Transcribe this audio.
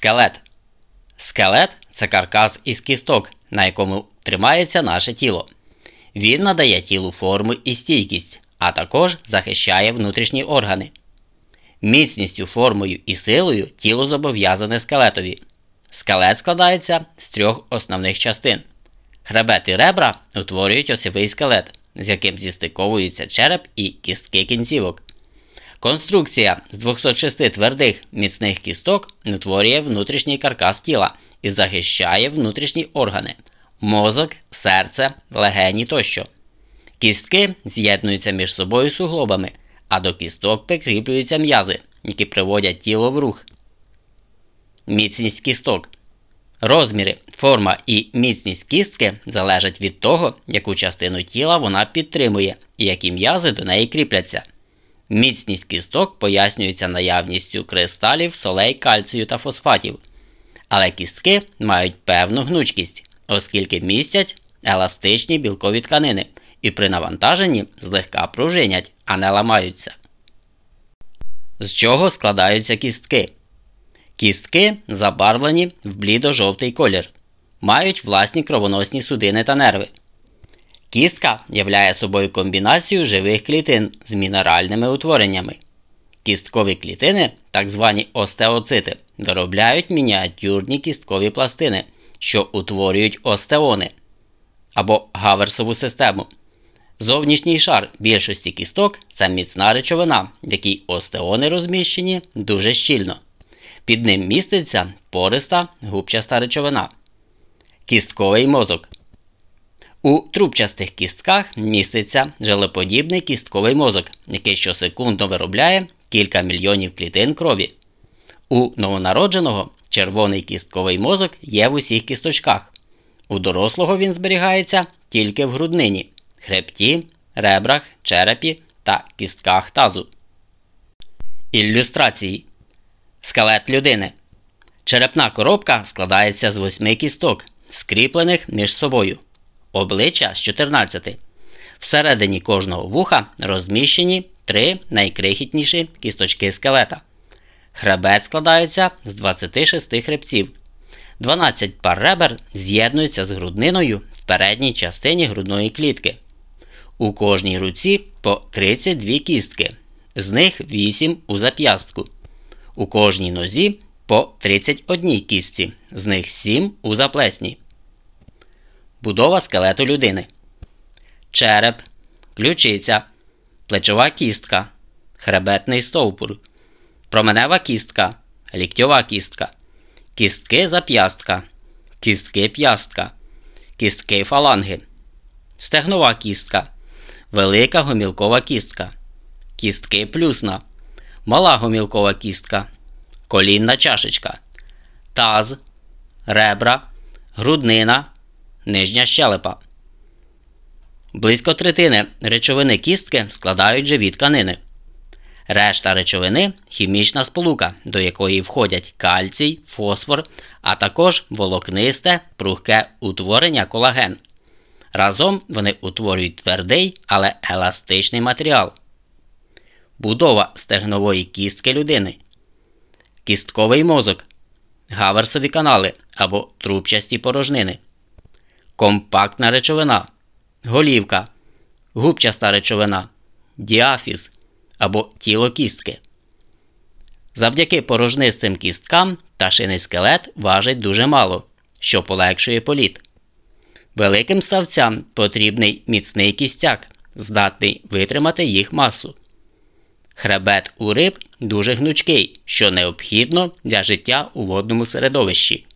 Скелет. Скелет це каркас із кісток, на якому тримається наше тіло. Він надає тілу форму і стійкість, а також захищає внутрішні органи. Міцністю, формою і силою тіло зобов'язане скелетові. Скелет складається з трьох основних частин. Хребет і ребра утворюють осьовий скелет, з яким зістиковується череп і кістки кінцівок. Конструкція з 206 твердих міцних кісток утворює внутрішній каркас тіла і захищає внутрішні органи мозок, серце, легені тощо. Кістки з'єднуються між собою суглобами, а до кісток прикріплюються м'язи, які приводять тіло в рух. Міцність кісток. Розміри, форма і міцність кістки залежать від того, яку частину тіла вона підтримує і які м'язи до неї кріпляться. Міцність кісток пояснюється наявністю кристалів, солей, кальцію та фосфатів. Але кістки мають певну гнучкість, оскільки містять еластичні білкові тканини і при навантаженні злегка пружинять, а не ламаються. З чого складаються кістки? Кістки забарвлені в блідо-жовтий колір, мають власні кровоносні судини та нерви. Кістка являє собою комбінацію живих клітин з мінеральними утвореннями. Кісткові клітини, так звані остеоцити, виробляють мініатюрні кісткові пластини, що утворюють остеони або гаверсову систему. Зовнішній шар більшості кісток це міцна речовина, в якій остеони розміщені дуже щільно. Під ним міститься пориста губчаста речовина. Кістковий мозок. У трубчастих кістках міститься желеподібний кістковий мозок, який щосекундно виробляє кілька мільйонів клітин крові. У новонародженого червоний кістковий мозок є в усіх кісточках. У дорослого він зберігається тільки в груднині, хребті, ребрах, черепі та кістках тазу. Ілюстрації Скелет людини. Черепна коробка складається з восьми кісток, скріплених між собою. Обличчя з 14. Всередині кожного вуха розміщені три найкрихітніші кісточки скелета. Хребет складається з 26 хребців. 12 пар ребер з'єднуються з грудниною в передній частині грудної клітки. У кожній руці по 32 кістки, з них 8 у зап'ястку. У кожній нозі по 31 кістці, з них 7 у заплесні. Будова скелету людини. Череп, ключиця, плечова кістка, хребетний стовбур, променева кістка, ліктьова кістка, кістки зап'ястка, кістки п'ястка, кістки фаланги, стегнова кістка, велика гомілкова кістка, кістки плюсна, мала гомілкова кістка, колінна чашечка, таз, ребра, груднина, нижня щелепа. Близько третини речовини кістки складають живі тканини. Решта речовини хімічна сполука, до якої входять кальцій, фосфор, а також волокнисте, прухке утворення колаген. Разом вони утворюють твердий, але еластичний матеріал. Будова стегнової кістки людини, кістковий мозок, гаверсові канали або трубчасті порожнини, компактна речовина голівка, губчаста речовина, діафіз або тіло кістки. Завдяки порожнистим кісткам пташиний скелет важить дуже мало, що полегшує політ. Великим ставцям потрібний міцний кістяк, здатний витримати їх масу. Хребет у риб дуже гнучкий, що необхідно для життя у водному середовищі.